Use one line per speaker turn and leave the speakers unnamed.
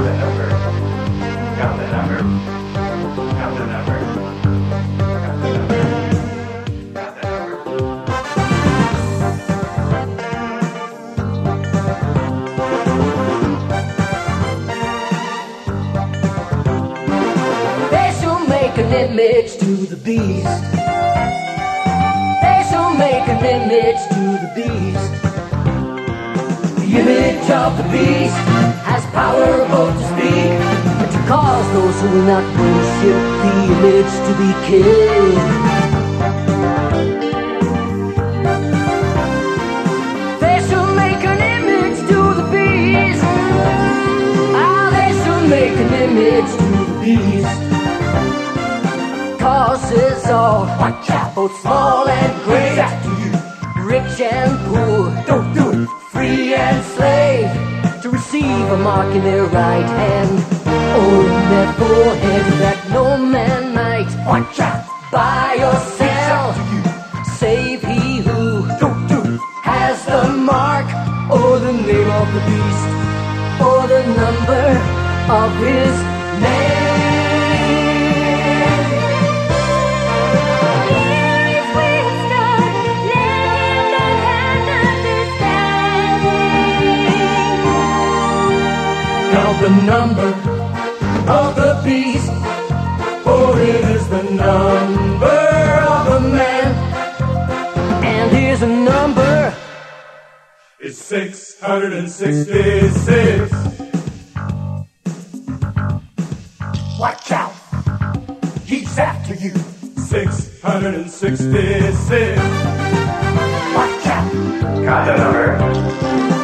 They the make an image to the beast. They shall make an image to the beast of the beast has power both to speak and to cause those who will not worship the image to be killed. They shall make an image to the beast. Ah, they shall make an image to the beast. Cause it's all watch out, both small and great. Rich and poor.
Don't do it.
Free a mark in their right hand, oh, their forehead that no man might
watch out. by yourself.
save he who has the mark. Or the name of the beast. Or the number of his name. number of the beast, for it is the number of a man, and here's a number.
It's 666.
Watch out, he's after you.
666.
Watch out,
got the number.